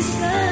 inside.